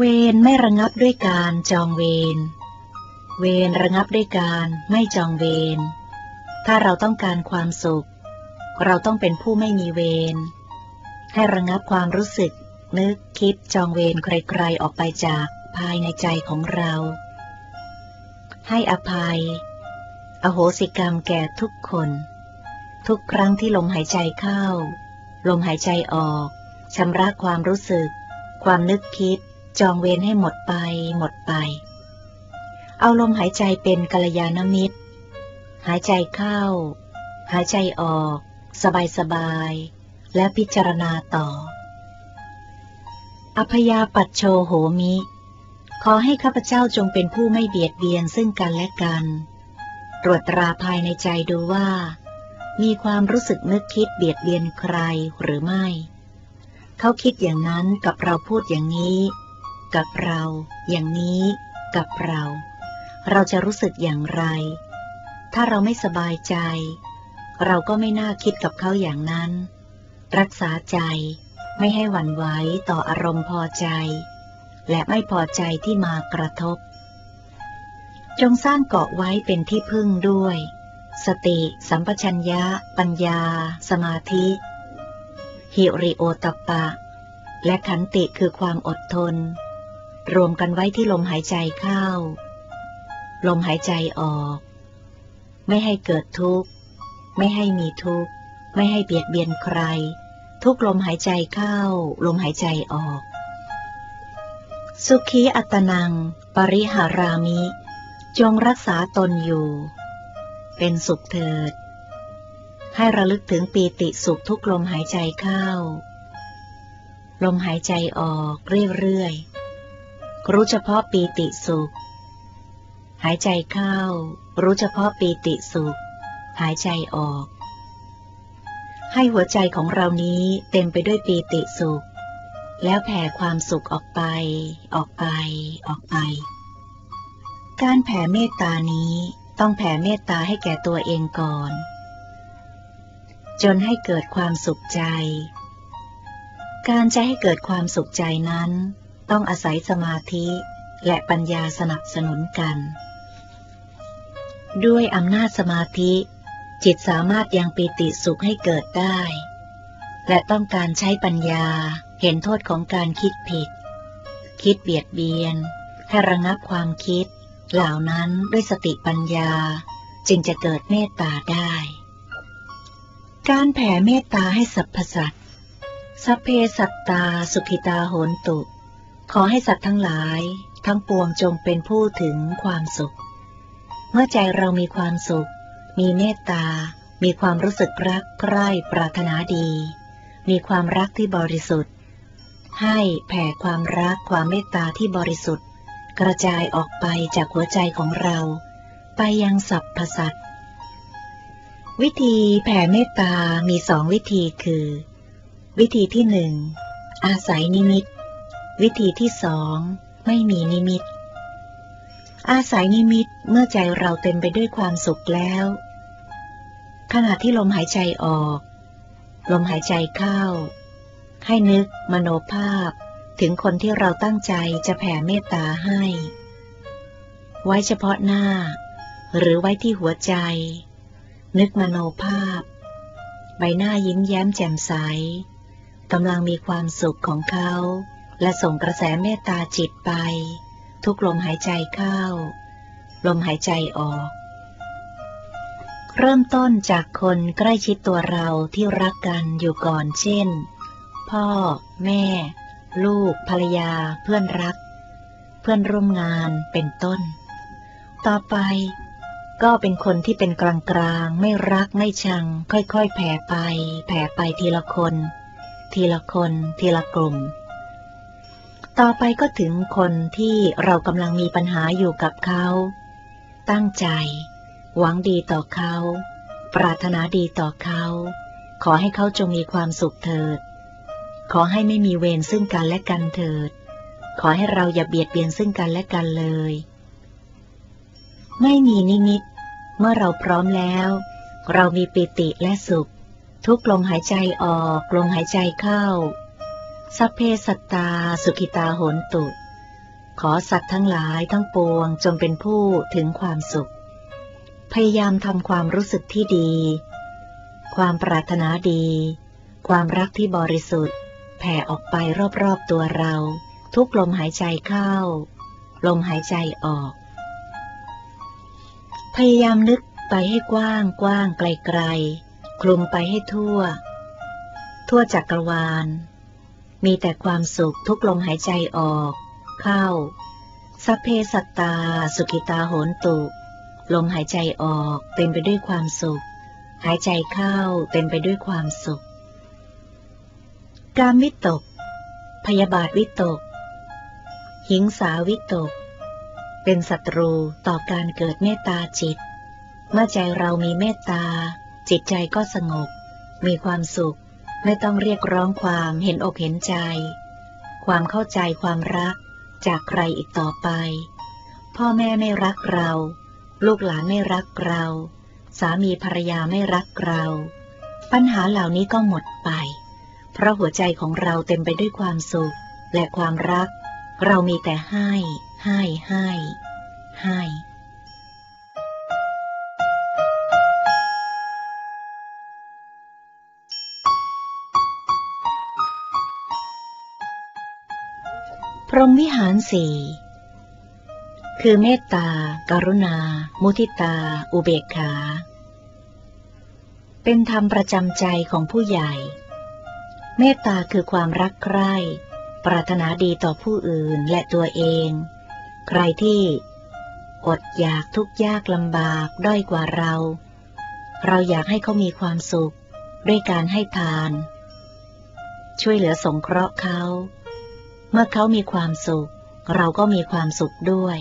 เวรไม่ระงับด้วยการจองเวร เวรระงับด้วยการไม่จองเวร ถ้าเราต้องการความสุข เราต้องเป็นผู้ไม่มีเวร ให้ระงับความรู้สึก นึกคิดจองเวรใครๆออกไปจากภายในใจของเรา ให้อภัย อโหสิกรรมแก่ทุกคน ทุกครั้งที่ลมหายใจเข้า ลมหายใจออกชำระความรู้สึก ความนึกคิด จองเวรให้หมดไป หมดไป เอาลมหายใจเป็นกัลยาณมิตร หายใจเข้า หายใจออก สบายสบาย และพิจารณาต่อ อพยาปัจโชโหมิ ขอให้ข้าพเจ้าจงเป็นผู้ไม่เบียดเบียนซึ่งกันและกัน ตรวจตราภายในใจดูว่า มีความรู้สึกนึกคิดเบียดเบียนใครหรือไม่เขาคิดอย่างนั้นกับเราพูดอย่างนี้ กับเรา อย่างนี้กับเรา เราจะรู้สึกอย่างไร ถ้าเราไม่สบายใจ เราก็ไม่น่าคิดกับเขาอย่างนั้น รักษาใจไม่ให้หวั่นไหวต่ออารมณ์พอใจ และไม่พอใจที่มากระทบ จงสร้างเกาะไว้เป็นที่พึ่งด้วย สติ สัมปชัญญะ ปัญญา สมาธิ หิริโอตปปะ และขันติคือความอดทน รวมกันไว้ที่ลมหายใจเข้า ลมหายใจออก ไม่ให้เกิดทุกข์ ไม่ให้มีทุกข์ ไม่ให้เบียดเบียนใคร ทุกลมหายใจเข้า ลมหายใจออก สุขีอัตนัง ปริหารามิ จงรักษาตนอยู่ เป็นสุขเถิด ให้ระลึกถึงปีติสุขทุกลมหายใจเข้าลมหายใจออกเรื่อยๆ รู้เฉพาะปีติสุข หายใจเข้า รู้เฉพาะปีติสุข หายใจออก ให้หัวใจของเรานี้เต็มไปด้วยปีติสุข แล้วแผ่ความสุขออกไป ออกไป ออกไป การแผ่เมตตานี้ต้องแผ่เมตตาให้แก่ตัวเองก่อน จนให้เกิดความสุขใจ การจะให้เกิดความสุขใจนั้น ต้องอาศัยสมาธิและปัญญาสนับสนุนกัน ด้วยอำนาจสมาธิ จิตสามารถยังปีติสุขให้เกิดได้ และต้องการใช้ปัญญาเห็นโทษของการคิดผิด คิดเบียดเบียน ให้ระงับความคิด เหล่านั้นด้วยสติปัญญาจึงจะเกิดเมตตาได้ การแผ่เมตตาให้สรรพสัตว์สัพเพสัตตาสุขิตาโหนตุ ขอให้สัตว์ทั้งหลายทั้งปวงจงเป็นผู้ถึงความสุข เมื่อใจเรามีความสุข มีเมตตา มีความรู้สึกรักใคร่ปรารถนาดี มีความรักที่บริสุทธิ์ ให้แผ่ความรักความเมตตาที่บริสุทธิ์ กระจายออกไปจากหัวใจของเรา ไปยังสรรพสัตว์วิธีแผ่เมตตามีสองวิธีคือ วิธีที่หนึ่งอาศัยนิมิต วิธีที่สอง ไม่มีนิมิต อาศัยนิมิตเมื่อใจเราเต็มไปด้วยความสุขแล้ว ขณะที่ลมหายใจออก ลมหายใจเข้า ให้นึกมโนภาพ ถึงคนที่เราตั้งใจจะแผ่เมตตาให้ ไว้เฉพาะหน้า หรือไว้ที่หัวใจ นึกมโนภาพ ใบหน้ายิ้มแย้มแจ่มใสกำลังมีความสุขของเขา และส่งกระแสเมตตาจิตไป ทุกลมหายใจเข้า ลมหายใจออก เริ่มต้นจากคนใกล้ชิดตัวเราที่รักกันอยู่ก่อนเช่น พ่อ แม่ ลูก ภรรยา เพื่อนรัก เพื่อนร่วมงานเป็นต้น ต่อไปก็เป็นคนที่เป็นกลางกลางไม่รักไม่ชัง ค่อยๆ แผ่ไป แผ่ไปทีละคน ทีละคน ทีละกลุ่ม ต่อไปก็ถึงคนที่เรากำลังมีปัญหาอยู่กับเขา ตั้งใจ หวังดีต่อเขา ปรารถนาดีต่อเขา ขอให้เขาจงมีความสุขเถิด ขอให้ไม่มีเวรซึ่งกันและกันเถิด ขอให้เราอย่าเบียดเบียนซึ่งกันและกันเลย ไม่มีนิมิต เมื่อเราพร้อมแล้ว เรามีปิติและสุข ทุกลมหายใจออก ลมหายใจเข้า สัพเพสัตตาสุขิตาโหนตุ ขอสัตว์ทั้งหลายทั้งปวงจงเป็นผู้ถึงความสุข พยายามทำความรู้สึกที่ดี ความปรารถนาดี ความรักที่บริสุทธิ์ แผ่ออกไปรอบๆตัวเรา ทุกลมหายใจเข้า ลมหายใจออก พยายามนึกไปให้กว้างกว้างไกลๆคลุมไปให้ทั่ว ทั่วจักรวาล มีแต่ความสุขทุกลมหายใจออก เข้า สัพเพสัตตา สุขิตาโหนตุ ลมหายใจออกเต็มไปด้วยความสุข หายใจเข้าเต็มไปด้วยความสุข การวิตก พยาบาทวิตก หิงสาวิตก เป็นศัตรูต่อการเกิดเมตตาจิต เมื่อใจเรามีเมตตา จิตใจก็สงบ มีความสุข ไม่ต้องเรียกร้องความเห็นอกเห็นใจ ความเข้าใจความรักจากใครอีกต่อไป พ่อแม่ไม่รักเรา ลูกหลานไม่รักเรา สามีภรรยาไม่รักเรา ปัญหาเหล่านี้ก็หมดไป เพราะหัวใจของเราเต็มไปด้วยความสุขและความรัก เรามีแต่ให้ ให้ ให้ ให้ พรหมวิหารสี่คือเมตตาการุณา มุทิตา อุเบกขา เป็นธรรมประจำใจของผู้ใหญ่ เมตตาคือความรักใคร่ ปรารถนาดีต่อผู้อื่นและตัวเอง ใครที่อดอยากทุกยากลำบากด้อยกว่าเรา เราอยากให้เขามีความสุข ด้วยการให้ทาน ช่วยเหลือสงเคราะห์เขา เมื่อเขามีความสุข เราก็มีความสุขด้วย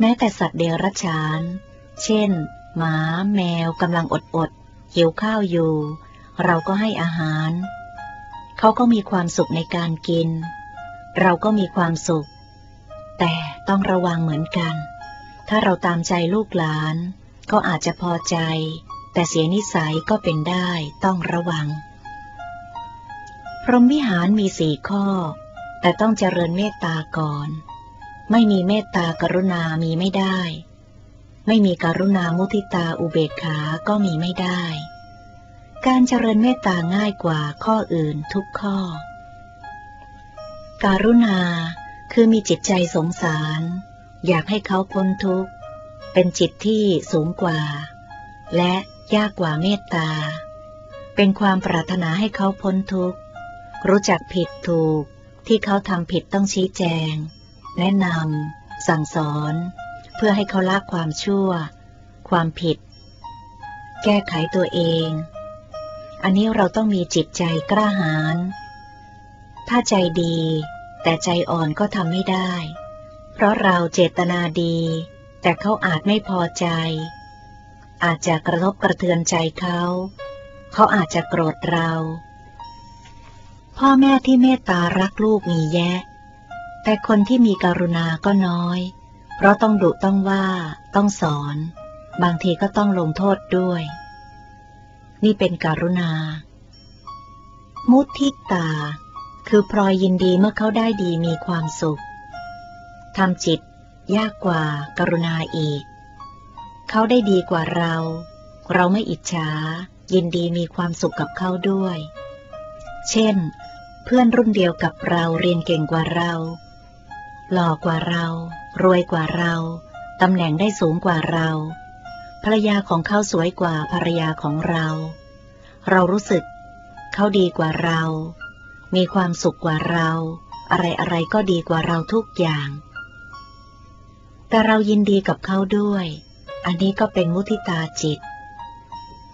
แม้แต่สัตว์เดรัจฉาน เช่น หมา แมวกำลังอดอดหิวข้าวอยู่ เราก็ให้อาหาร เขาก็มีความสุขในการกิน เราก็มีความสุข แต่ต้องระวังเหมือนกัน ถ้าเราตามใจลูกหลาน ก็อาจจะพอใจ แต่เสียนิสัยก็เป็นได้ต้องระวัง พรหมวิหารมีสี่ข้อ แต่ต้องเจริญเมตตาก่อน ไม่มีเมตตากรุณามีไม่ได้ ไม่มีกรุณามุทิตาอุเบกขา ก็มีไม่ได้ การเจริญเมตตาง่ายกว่าข้ออื่นทุกข้อ การุณาคือมีจิตใจสงสาร อยากให้เขาพ้นทุกข์ เป็นจิตที่สูงกว่า และยากกว่าเมตตา เป็นความปรารถนาให้เขาพ้นทุกข์ รู้จักผิดถูก ที่เขาทำผิดต้องชี้แจง แนะนำสั่งสอน เพื่อให้เขาละความชั่ว ความผิด แก้ไขตัวเอง อันนี้เราต้องมีจิตใจกล้าหาญถ้าใจดี แต่ใจอ่อนก็ทำไม่ได้ เพราะเราเจตนาดี แต่เขาอาจไม่พอใจ อาจจะกระทบกระเทือนใจเขา เขาอาจจะโกรธเรา พ่อแม่ที่เมตตารักลูกมีแยะ แต่คนที่มีกรุณาก็น้อย เพราะต้องดุต้องว่า ต้องสอน บางทีก็ต้องลงโทษด้วย นี่เป็นการุณา มุทิตา คือพลอยยินดีเมื่อเขาได้ดีมีความสุขทำจิตยากกว่าการุณาอีก เขาได้ดีกว่าเรา เราไม่อิจฉา ยินดีมีความสุขกับเขาด้วย เช่น เพื่อนรุ่นเดียวกับเราเรียนเก่งกว่าเรา หล่อกว่าเรา รวยกว่าเรา ตำแหน่งได้สูงกว่าเรา ภรรยาของเขาสวยกว่าภรรยาของเรา เรารู้สึก เขาดีกว่าเรา มีความสุขกว่าเรา อะไรอะไรก็ดีกว่าเราทุกอย่าง แต่เรายินดีกับเขาด้วย อันนี้ก็เป็นมุทิตาจิต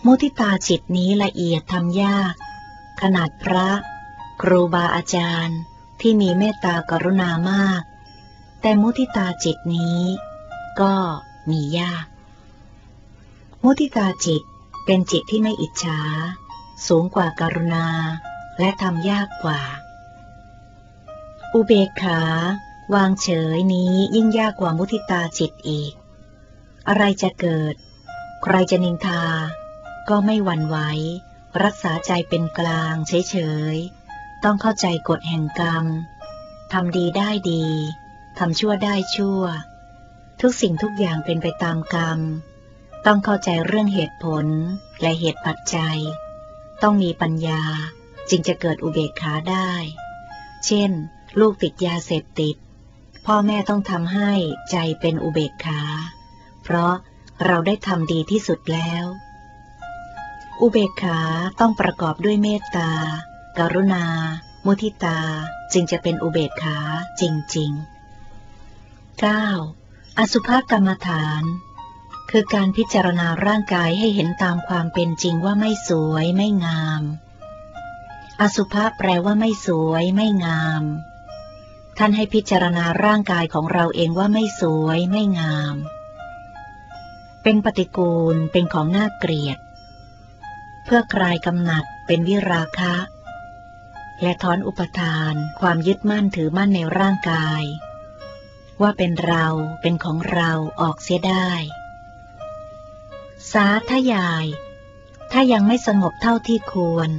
มุทิตาจิตนี้ละเอียดทำยาก นาดพระ ครูบาอาจารย์ที่มีเมตตากรุณามาก แต่มุทิตาจิตนี้ก็มียาก มุทิตาจิตเป็นจิตที่ไม่อิจฉา สูงกว่าการุณา และทำยากกว่า อุเบกขาวางเฉยนี้ยิ่งยากกว่ามุทิตาจิตอีก อะไรจะเกิด ใครจะนินทา ก็ไม่หวั่นไหว รักษาใจเป็นกลางเฉยๆ ต้องเข้าใจกฎแห่งกรรม ทำดีได้ดี ทำชั่วได้ชั่ว ทุกสิ่งทุกอย่างเป็นไปตามกรรม ต้องเข้าใจเรื่องเหตุผลและเหตุปัจจัย ต้องมีปัญญาจึงจะเกิดอุเบกขาได้ เช่น ลูกติดยาเสพติด พ่อแม่ต้องทำให้ใจเป็นอุเบกขา เพราะเราได้ทำดีที่สุดแล้ว อุเบกขาต้องประกอบด้วยเมตตากรุณา มุทิตา จึงจะเป็นอุเบกขาจริง ๆ 9. อสุภกรรมฐาน คือการพิจารณาร่างกายให้เห็นตามความเป็นจริงว่าไม่สวยไม่งาม อสุภะแปลว่าไม่สวยไม่งาม ท่านให้พิจารณาร่างกายของเราเองว่าไม่สวยไม่งาม เป็นปฏิกูลเป็นของน่าเกลียด เพื่อคลายกำหนัดเป็นวิราคะ และถอนอุปทานความยึดมั่นถือมั่นในร่างกาย ว่าเป็นเราเป็นของเราออกเสียได้ สาธยาย ถ้ายังไม่สงบเท่าที่ควร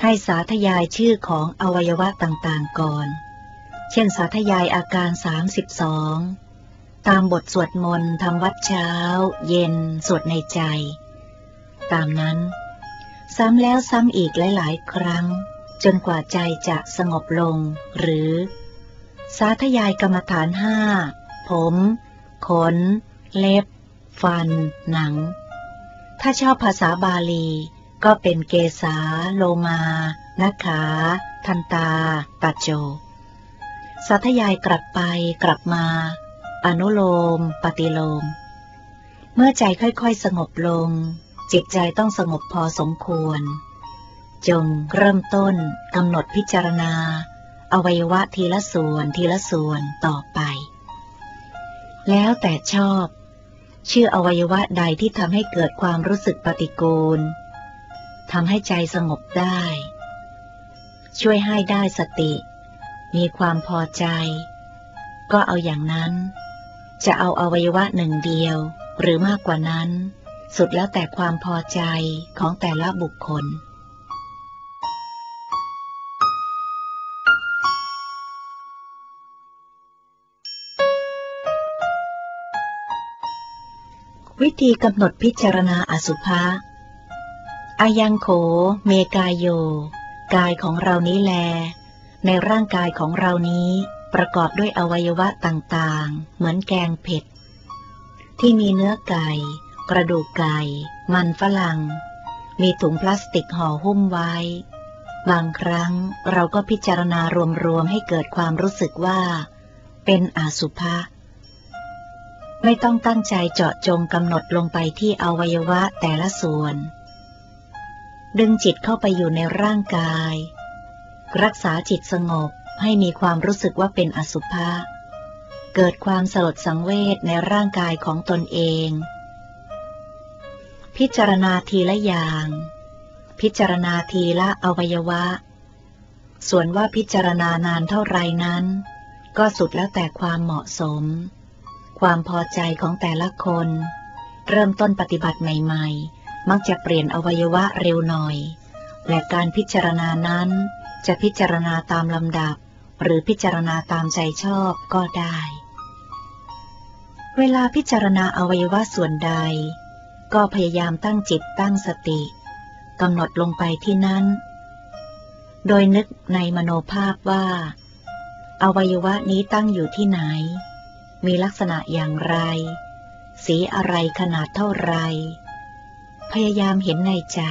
ให้สาธยายชื่อของอวัยวะต่างๆก่อน เช่นสาธยายอาการ 32ตามบทสวดมนต์ทำวัดเช้า เย็น สวดในใจ ตามนั้น ซ้ำแล้วซ้ำอีกหลาย ๆ ครั้ง จนกว่าใจจะสงบลง หรือ สาธยายกรรมฐานห้าผม ขน เล็บ ฟัน หนัง ถ้าชอบภาษาบาลี ก็เป็นเกษาโลมานาขา ทันตา ตัดโจสาธยายกลับไปกลับมา อนุโลม ปฏิโลม เมื่อใจค่อย ๆ สงบลง จิตใจต้องสงบพอสมควร จงเริ่มต้นกำหนดพิจารณา อวัยวะทีละส่วนทีละส่วนต่อไป แล้วแต่ชอบ ชื่ออวัยวะใดที่ทำให้เกิดความรู้สึกปฏิกูลทำให้ใจสงบได้ ช่วยให้ได้สติ มีความพอใจ ก็เอาอย่างนั้น จะเอาอวัยวะหนึ่งเดียวหรือมากกว่านั้น สุดแล้วแต่ความพอใจของแต่ละบุคคล วิธีกำหนดพิจารณาอสุภะอายังโข เมกายโย กายของเรานี้แล ในร่างกายของเรานี้ประกอบด้วยอวัยวะต่างๆ เหมือนแกงเผ็ด ที่มีเนื้อไก่ กระดูกไก่ มันฝรั่ง มีถุงพลาสติกห่อหุ้มไว้ บางครั้งเราก็พิจารณารวมๆให้เกิดความรู้สึกว่า เป็นอสุภะไม่ต้องตั้งใจเจาะจงกำหนดลงไปที่อวัยวะแต่ละส่วน ดึงจิตเข้าไปอยู่ในร่างกาย รักษาจิตสงบให้มีความรู้สึกว่าเป็นอสุภะเกิดความสลดสังเวชในร่างกายของตนเอง พิจารณาทีละอย่าง พิจารณาทีละอวัยวะ ส่วนว่าพิจารณานานเท่าไรนั้น ก็สุดแล้วแต่ความเหมาะสม ความพอใจของแต่ละคน เริ่มต้นปฏิบัติใหม่ๆ มักจะเปลี่ยนอวัยวะเร็วหน่อย และการพิจารณานั้นจะพิจารณาตามลำดับ หรือพิจารณาตามใจชอบก็ได้ เวลาพิจารณาอวัยวะส่วนใด ก็พยายามตั้งจิตตั้งสติกำหนดลงไปที่นั้น โดยนึกในมโนภาพว่า อวัยวะนี้ตั้งอยู่ที่ไหน มีลักษณะอย่างไร สีอะไรขนาดเท่าไร พยายามเห็นในใจ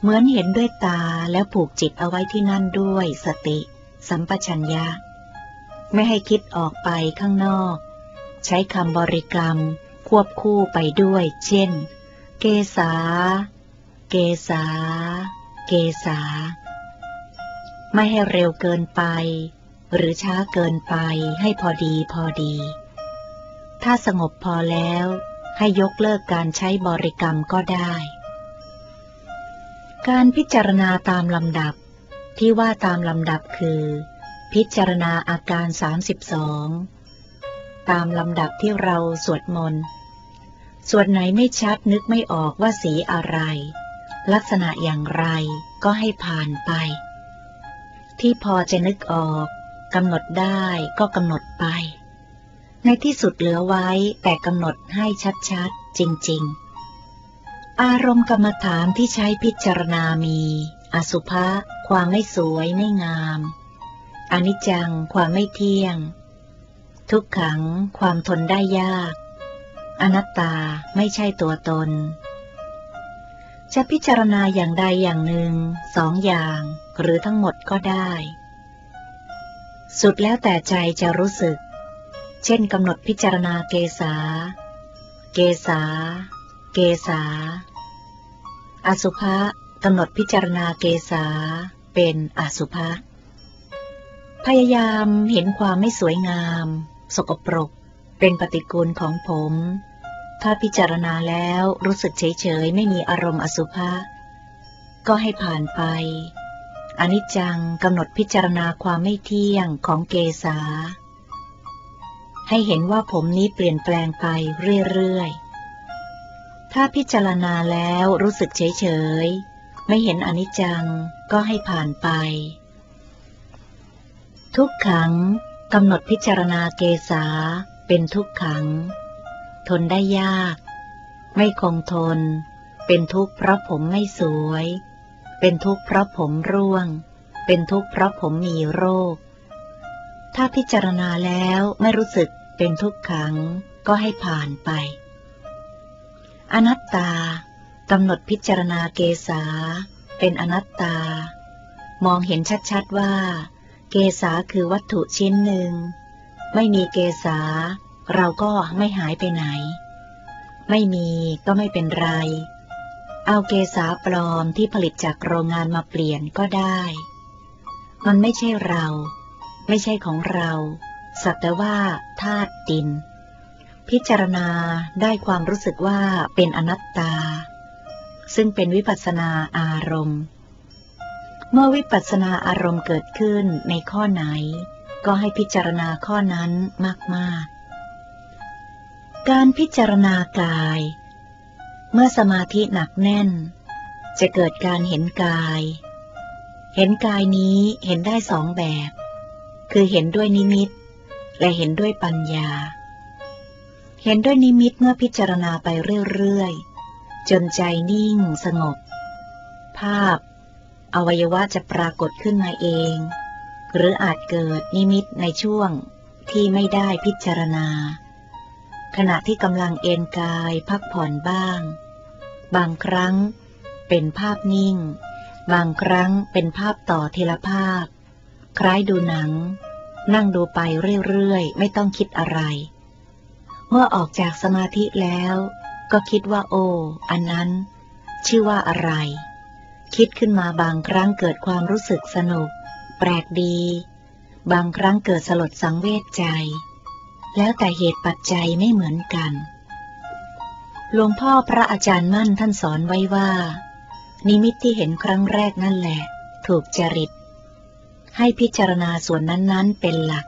เหมือนเห็นด้วยตาแล้วผูกจิตเอาไว้ที่นั่นด้วยสติ สัมปชัญญะ ไม่ให้คิดออกไปข้างนอก ใช้คำบริกรรม ควบคู่ไปด้วย เช่น เกษา เกษา เกษา ไม่ให้เร็วเกินไป หรือช้าเกินไปให้พอดีพอดี ถ้าสงบพอแล้วให้ยกเลิกการใช้บริกรรมก็ได้ การพิจารณาตามลำดับที่ว่าตามลำดับคือ พิจารณาอาการ 32 ตามลำดับที่เราสวดมนต์ ส่วนไหนไม่ชัดนึกไม่ออกว่าสีอะไร ลักษณะอย่างไรก็ให้ผ่านไป ที่พอจะนึกออกกำหนดได้ก็กำหนดไป ในที่สุดเหลือไว้แต่กำหนดให้ชัดๆ จริง ๆ อารมณ์กรรมฐานที่ใช้พิจารณามี อสุภะความไม่สวยไม่งาม อนิจจัง ความไม่เที่ยง ทุกขัง ความทนได้ยาก อนัตตาไม่ใช่ตัวตน จะพิจารณาอย่างใดอย่างหนึ่งสองอย่างหรือทั้งหมดก็ได้ สุดแล้วแต่ใจจะรู้สึก เช่นกำหนดพิจารณาเกษา เกษา เกษา อสุภะกำหนดพิจารณาเกษา เป็นอสุภะพยายามเห็นความไม่สวยงาม สกปรก เป็นปฏิกูลของผม ถ้าพิจารณาแล้วรู้สึกเฉยๆไม่มีอารมณ์อสุภะก็ให้ผ่านไป อนิจจังกำหนดพิจารณาความไม่เที่ยงของเกษา ให้เห็นว่าผมนี้เปลี่ยนแปลงไปเรื่อยๆ ถ้าพิจารณาแล้วรู้สึกเฉยๆไม่เห็นอนิจจังก็ให้ผ่านไป ทุกขังกำหนดพิจารณาเกษาเป็นทุกขัง ทนได้ยาก ไม่คงทน เป็นทุกข์เพราะผมไม่สวย เป็นทุกข์เพราะผมร่วง เป็นทุกข์เพราะผมมีโรค ถ้าพิจารณาแล้วไม่รู้สึกเป็นทุกขังก็ให้ผ่านไป อนัตตากำหนดพิจารณาเกษาเป็นอนัตตา มองเห็นชัดๆว่า เกษาคือวัตถุชิ้นหนึ่ง ไม่มีเกษา เราก็ไม่หายไปไหน ไม่มีก็ไม่เป็นไร เอาเกษาปลอมที่ผลิตจากโรงงานมาเปลี่ยนก็ได้ มันไม่ใช่เรา ไม่ใช่ของเรา สักแต่ว่าธาตุดิน พิจารณาได้ความรู้สึกว่าเป็นอนัตตา ซึ่งเป็นวิปัสนาอารมณ์ เมื่อวิปัสสนาอารมณ์เกิดขึ้นในข้อไหน ก็ให้พิจารณาข้อนั้นมากๆ การพิจารณากาย เมื่อสมาธิหนักแน่น จะเกิดการเห็นกาย เห็นกายนี้เห็นได้สองแบบ คือเห็นด้วยนิมิต และเห็นด้วยปัญญา เห็นด้วยนิมิตเมื่อพิจารณาไปเรื่อยๆ จนใจนิ่งสงบ ภาพ อวัยวะจะปรากฏขึ้นมาเอง หรืออาจเกิดนิมิตในช่วงที่ไม่ได้พิจารณา ขณะที่กำลังเอนกายพักผ่อนบ้าง บางครั้งเป็นภาพนิ่ง บางครั้งเป็นภาพต่อทีละภาพ คล้ายดูหนัง นั่งดูไปเรื่อยๆ ไม่ต้องคิดอะไร เมื่อออกจากสมาธิแล้ว ก็คิดว่าโอ้ อันนั้น ชื่อว่าอะไร คิดขึ้นมาบางครั้งเกิดความรู้สึกสนุก แปลกดี บางครั้งเกิดสลดสังเวชใจ แล้วแต่เหตุปัจจัยไม่เหมือนกัน หลวงพ่อพระอาจารย์มั่นท่านสอนไว้ว่า นิมิตที่เห็นครั้งแรกนั่นแหละ ถูกจริต ให้พิจารณาส่วนนั้นๆเป็นหลัก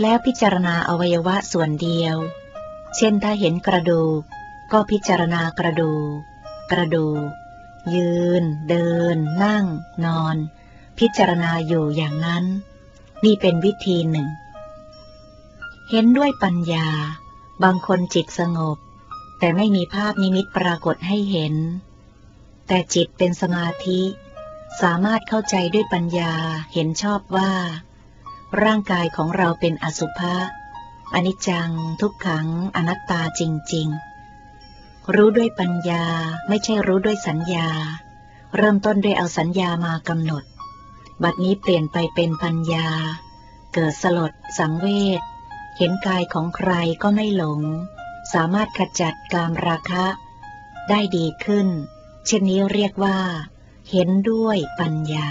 แล้วพิจารณาอวัยวะส่วนเดียว เช่นถ้าเห็นกระดูก ก็พิจารณากระดูก กระดูก ยืน เดิน นั่ง นอน พิจารณาอยู่อย่างนั้น นี่เป็นวิธีหนึ่ง เห็นด้วยปัญญา บางคนจิตสงบ แต่ไม่มีภาพนิมิตปรากฏให้เห็น แต่จิตเป็นสมาธิ สามารถเข้าใจด้วยปัญญาเห็นชอบว่า ร่างกายของเราเป็นอสุภะอนิจจัง ทุกขัง อนัตตาจริง ๆ รู้ด้วยปัญญาไม่ใช่รู้ด้วยสัญญา เริ่มต้นด้วยเอาสัญญามากำหนด บัดนี้เปลี่ยนไปเป็นปัญญา เกิดสลด สังเวช เห็นกายของใครก็ไม่หลง สามารถขจัดกามราคะ ได้ดีขึ้น เช่นนี้เรียกว่า เห็นด้วยปัญญา